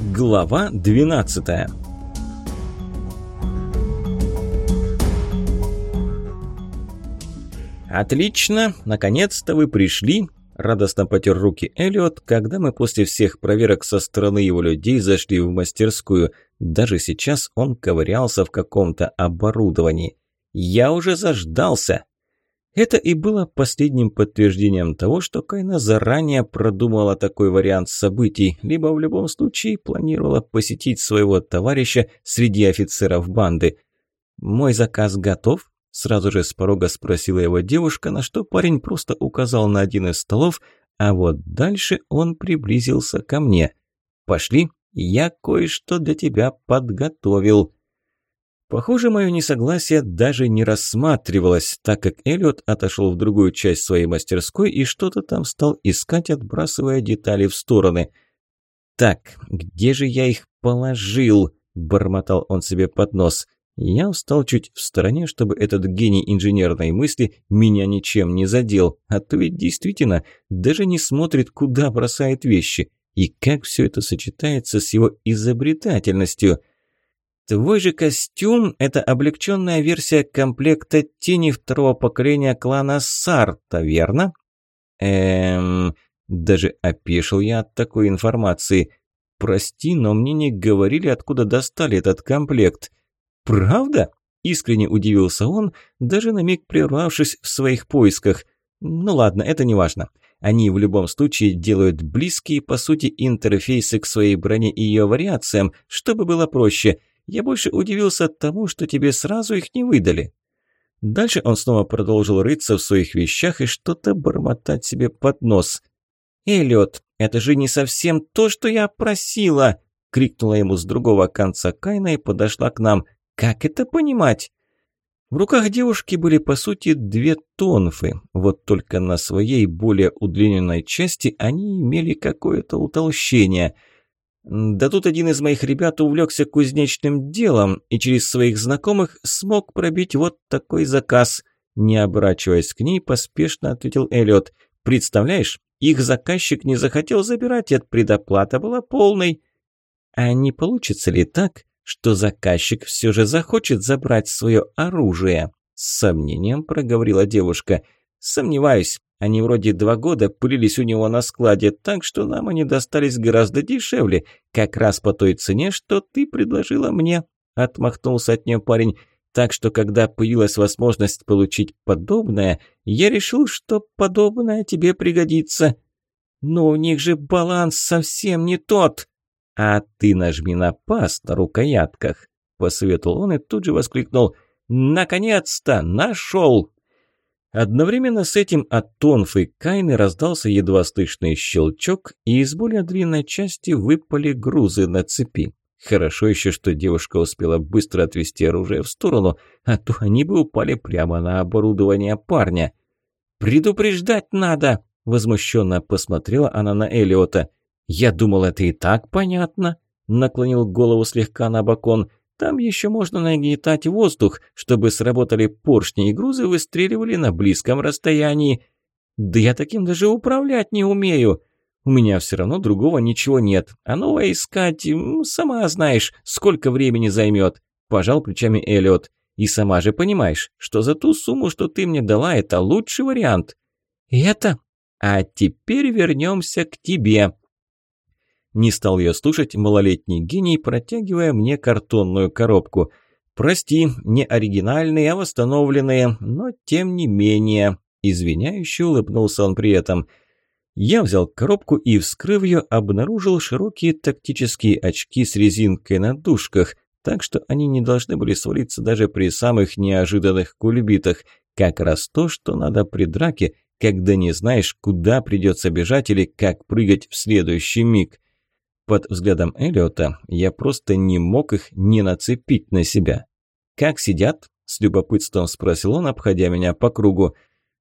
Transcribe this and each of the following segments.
Глава 12 «Отлично! Наконец-то вы пришли!» Радостно потер руки Элliot, когда мы после всех проверок со стороны его людей зашли в мастерскую. Даже сейчас он ковырялся в каком-то оборудовании. «Я уже заждался!» Это и было последним подтверждением того, что Кайна заранее продумала такой вариант событий, либо в любом случае планировала посетить своего товарища среди офицеров банды. «Мой заказ готов?» – сразу же с порога спросила его девушка, на что парень просто указал на один из столов, а вот дальше он приблизился ко мне. «Пошли, я кое-что для тебя подготовил». Похоже, мое несогласие даже не рассматривалось, так как Эллиот отошел в другую часть своей мастерской и что-то там стал искать, отбрасывая детали в стороны. «Так, где же я их положил?» – бормотал он себе под нос. Я устал чуть в стороне, чтобы этот гений инженерной мысли меня ничем не задел, а то ведь действительно даже не смотрит, куда бросает вещи. И как все это сочетается с его изобретательностью – Твой же костюм – это облегченная версия комплекта тени второго поколения клана Сарта, верно? Эм... Даже опешил я от такой информации. Прости, но мне не говорили, откуда достали этот комплект. Правда? Искренне удивился он, даже на миг прервавшись в своих поисках. Ну ладно, это не важно. Они в любом случае делают близкие, по сути, интерфейсы к своей броне и ее вариациям, чтобы было проще – я больше удивился тому, что тебе сразу их не выдали». Дальше он снова продолжил рыться в своих вещах и что-то бормотать себе под нос. «Эллиот, это же не совсем то, что я просила!» — крикнула ему с другого конца Кайна и подошла к нам. «Как это понимать?» В руках девушки были, по сути, две тонфы, вот только на своей более удлиненной части они имели какое-то утолщение — да тут один из моих ребят увлекся кузнечным делом и через своих знакомых смог пробить вот такой заказ. Не оборачиваясь к ней, поспешно ответил Эллиот. «Представляешь, их заказчик не захотел забирать, и предоплата была полной». «А не получится ли так, что заказчик все же захочет забрать свое оружие?» С сомнением проговорила девушка. «Сомневаюсь. Они вроде два года пылились у него на складе, так что нам они достались гораздо дешевле, как раз по той цене, что ты предложила мне», – отмахнулся от нее парень. «Так что, когда появилась возможность получить подобное, я решил, что подобное тебе пригодится». «Но у них же баланс совсем не тот!» «А ты нажми на пас на рукоятках», – посоветовал он и тут же воскликнул. «Наконец-то! Нашел!» Одновременно с этим от тонфы Кайны раздался едва слышный щелчок, и из более длинной части выпали грузы на цепи. Хорошо еще, что девушка успела быстро отвести оружие в сторону, а то они бы упали прямо на оборудование парня. «Предупреждать надо!» – возмущенно посмотрела она на Элиота. «Я думал, это и так понятно», – наклонил голову слегка на бокон. Там еще можно нагнетать воздух, чтобы сработали поршни и грузы выстреливали на близком расстоянии. Да я таким даже управлять не умею. У меня все равно другого ничего нет. А новое искать, сама знаешь, сколько времени займет. Пожал плечами Эллиот. И сама же понимаешь, что за ту сумму, что ты мне дала, это лучший вариант. Это? А теперь вернемся к тебе. Не стал ее слушать малолетний гений, протягивая мне картонную коробку. «Прости, не оригинальные, а восстановленные, но тем не менее...» Извиняюще улыбнулся он при этом. Я взял коробку и, вскрыв ее, обнаружил широкие тактические очки с резинкой на дужках, так что они не должны были свалиться даже при самых неожиданных кульбитах. Как раз то, что надо при драке, когда не знаешь, куда придется бежать или как прыгать в следующий миг. Под взглядом Эллиота я просто не мог их не нацепить на себя. «Как сидят?» – с любопытством спросил он, обходя меня по кругу.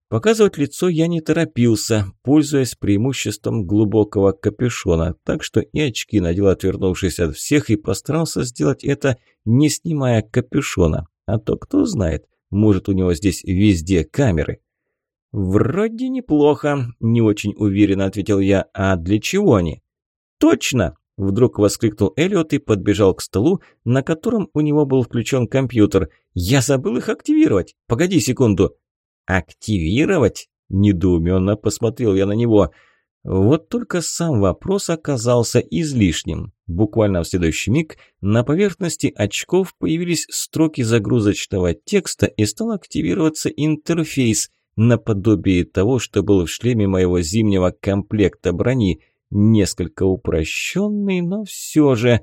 Показывать лицо я не торопился, пользуясь преимуществом глубокого капюшона, так что и очки надел, отвернувшись от всех, и постарался сделать это, не снимая капюшона. А то кто знает, может у него здесь везде камеры. «Вроде неплохо», – не очень уверенно ответил я. «А для чего они?» «Точно!» Вдруг воскликнул Эллиот и подбежал к столу, на котором у него был включен компьютер. «Я забыл их активировать! Погоди секунду!» «Активировать?» – недоуменно посмотрел я на него – вот только сам вопрос оказался излишним. Буквально в следующий миг на поверхности очков появились строки загрузочного текста и стал активироваться интерфейс, наподобие того, что был в шлеме моего зимнего комплекта брони. Несколько упрощенный, но все же...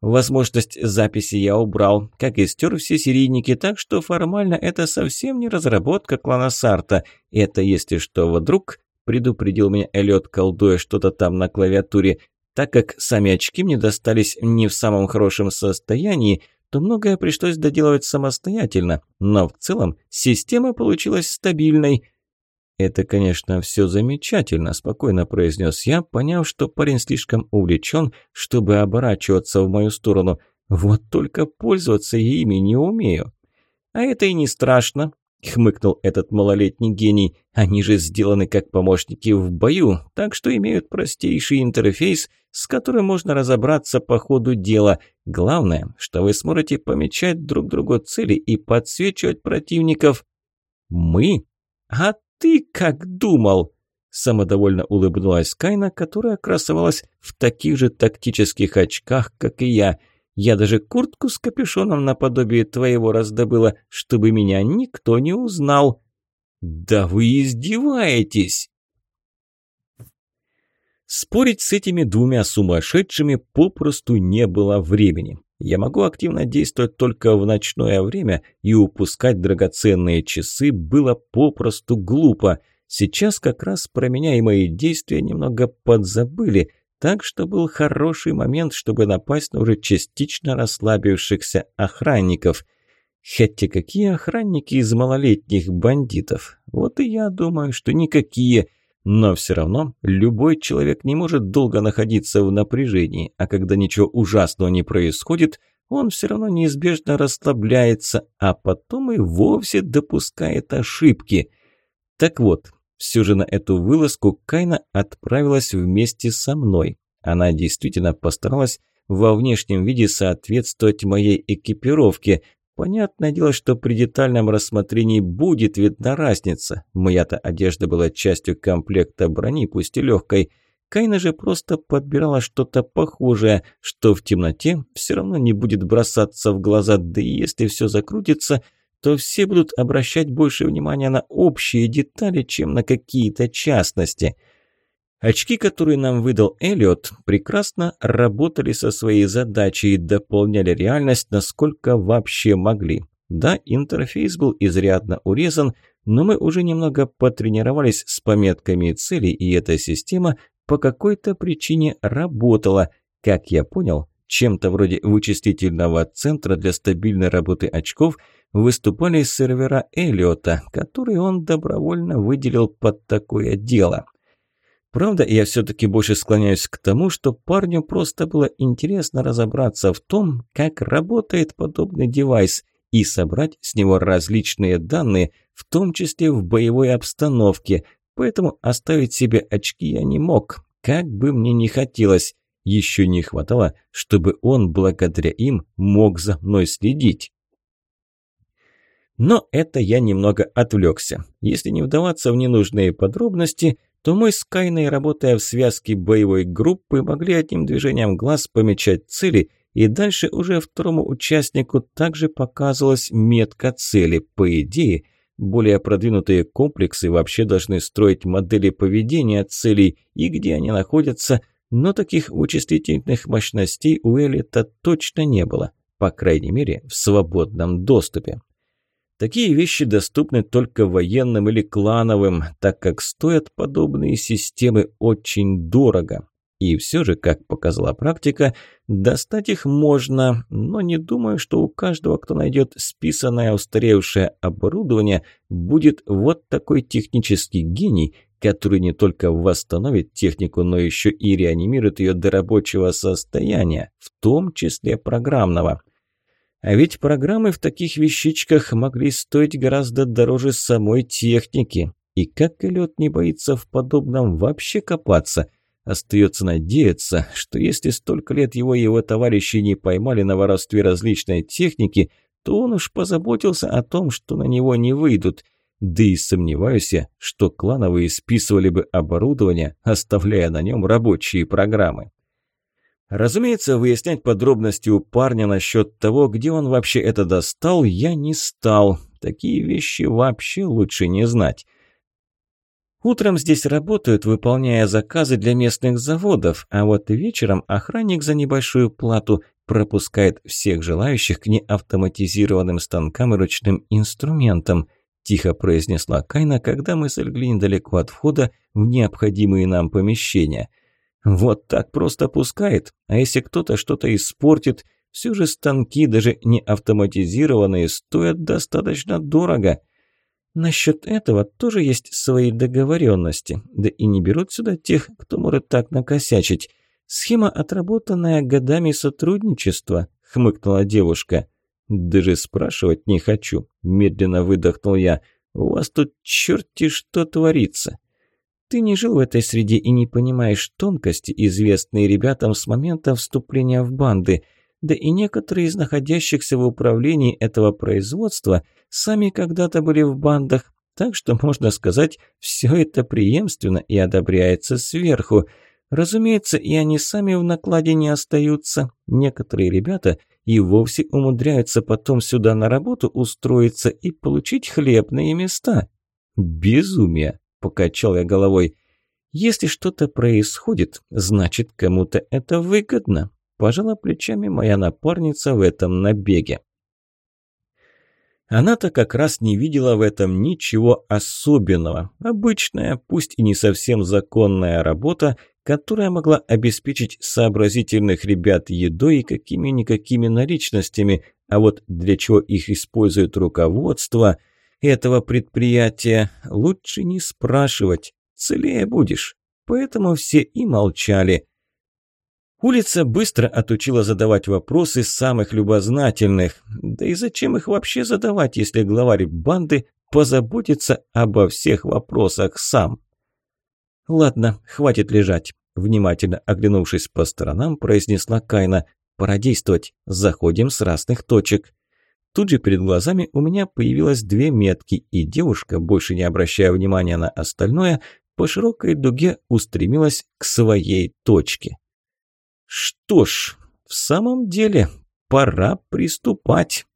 Возможность записи я убрал, как и стер все серийники, так что формально это совсем не разработка клана Сарта. Это, если что, вдруг предупредил меня Эллиот, колдуя что-то там на клавиатуре. Так как сами очки мне достались не в самом хорошем состоянии, то многое пришлось доделывать самостоятельно, но в целом система получилась стабильной. «Это, конечно, все замечательно», – спокойно произнес я, поняв, что парень слишком увлечен, чтобы оборачиваться в мою сторону. «Вот только пользоваться ими не умею». «А это и не страшно», хмыкнул этот малолетний гений. Они же сделаны как помощники в бою, так что имеют простейший интерфейс, с которым можно разобраться по ходу дела. Главное, что вы сможете помечать друг другу цели и подсвечивать противников. Мы? А ты как думал? Самодовольно улыбнулась Кайна, которая красовалась в таких же тактических очках, как и я – я даже куртку с капюшоном наподобие твоего раздобыла, чтобы меня никто не узнал». «Да вы издеваетесь!» Спорить с этими двумя сумасшедшими попросту не было времени. Я могу активно действовать только в ночное время, и упускать драгоценные часы было попросту глупо. Сейчас как раз про меня и мои действия немного подзабыли – так что был хороший момент, чтобы напасть на уже частично расслабившихся охранников. Хотя какие охранники из малолетних бандитов? Вот и я думаю, что никакие. Но все равно любой человек не может долго находиться в напряжении, а когда ничего ужасного не происходит, он все равно неизбежно расслабляется, а потом и вовсе допускает ошибки. Так вот, все же на эту вылазку Кайна отправилась вместе со мной. Она действительно постаралась во внешнем виде соответствовать моей экипировке. Понятное дело, что при детальном рассмотрении будет видна разница. Моя-то одежда была частью комплекта брони, пусть и легкой. Кайна же просто подбирала что-то похожее, что в темноте все равно не будет бросаться в глаза, да и если все закрутится – то все будут обращать больше внимания на общие детали, чем на какие-то частности. Очки, которые нам выдал Эллиот, прекрасно работали со своей задачей и дополняли реальность, насколько вообще могли. Да, интерфейс был изрядно урезан, но мы уже немного потренировались с пометками целей, и эта система по какой-то причине работала. Как я понял, чем-то вроде вычислительного центра для стабильной работы очков – выступали сервера Эллиота, который он добровольно выделил под такое дело. Правда, я все-таки больше склоняюсь к тому, что парню просто было интересно разобраться в том, как работает подобный девайс, и собрать с него различные данные, в том числе в боевой обстановке, поэтому оставить себе очки я не мог, как бы мне ни хотелось. Еще не хватало, чтобы он благодаря им мог за мной следить. Но это я немного отвлекся. Если не вдаваться в ненужные подробности, то мы с Кайной, работая в связке боевой группы, могли одним движением глаз помечать цели, и дальше уже второму участнику также показывалась метка цели. По идее, более продвинутые комплексы вообще должны строить модели поведения целей и где они находятся, но таких вычислительных мощностей у Элита точно не было, по крайней мере, в свободном доступе. Такие вещи доступны только военным или клановым, так как стоят подобные системы очень дорого. И все же, как показала практика, достать их можно, но не думаю, что у каждого, кто найдет списанное устаревшее оборудование, будет вот такой технический гений, который не только восстановит технику, но еще и реанимирует ее до рабочего состояния, в том числе программного. А ведь программы в таких вещичках могли стоить гораздо дороже самой техники. И как Эллиот не боится в подобном вообще копаться? Остается надеяться, что если столько лет его и его товарищи не поймали на воровстве различной техники, то он уж позаботился о том, что на него не выйдут. Да и сомневаюсь я, что клановые списывали бы оборудование, оставляя на нем рабочие программы. Разумеется, выяснять подробности у парня насчет того, где он вообще это достал, я не стал. Такие вещи вообще лучше не знать. Утром здесь работают, выполняя заказы для местных заводов, а вот вечером охранник за небольшую плату пропускает всех желающих к неавтоматизированным станкам и ручным инструментам, тихо произнесла Кайна, когда мы сольгли недалеко от входа в необходимые нам помещения. Вот так просто пускает, а если кто-то что-то испортит, все же станки, даже не автоматизированные, стоят достаточно дорого – Насчет этого тоже есть свои договоренности, да и не берут сюда тех, кто может так накосячить. Схема, отработанная годами сотрудничества, хмыкнула девушка. Даже спрашивать не хочу, медленно выдохнул я. У вас тут черти что творится. Ты не жил в этой среде и не понимаешь тонкости, известные ребятам с момента вступления в банды – да и некоторые из находящихся в управлении этого производства сами когда-то были в бандах, так что, можно сказать, все это преемственно и одобряется сверху. Разумеется, и они сами в накладе не остаются. Некоторые ребята и вовсе умудряются потом сюда на работу устроиться и получить хлебные места. «Безумие!» – покачал я головой. «Если что-то происходит, значит, кому-то это выгодно. Пожала плечами моя напарница в этом набеге. Она-то как раз не видела в этом ничего особенного. Обычная, пусть и не совсем законная работа, которая могла обеспечить сообразительных ребят едой и какими-никакими наличностями, а вот для чего их использует руководство этого предприятия, лучше не спрашивать, целее будешь. Поэтому все и молчали. Улица быстро отучила задавать вопросы самых любознательных. Да и зачем их вообще задавать, если главарь банды позаботится обо всех вопросах сам? «Ладно, хватит лежать», – внимательно оглянувшись по сторонам, произнесла Кайна. «Пора действовать. Заходим с разных точек». Тут же перед глазами у меня появилось две метки, и девушка, больше не обращая внимания на остальное, по широкой дуге устремилась к своей точке. Что ж, в самом деле, пора приступать.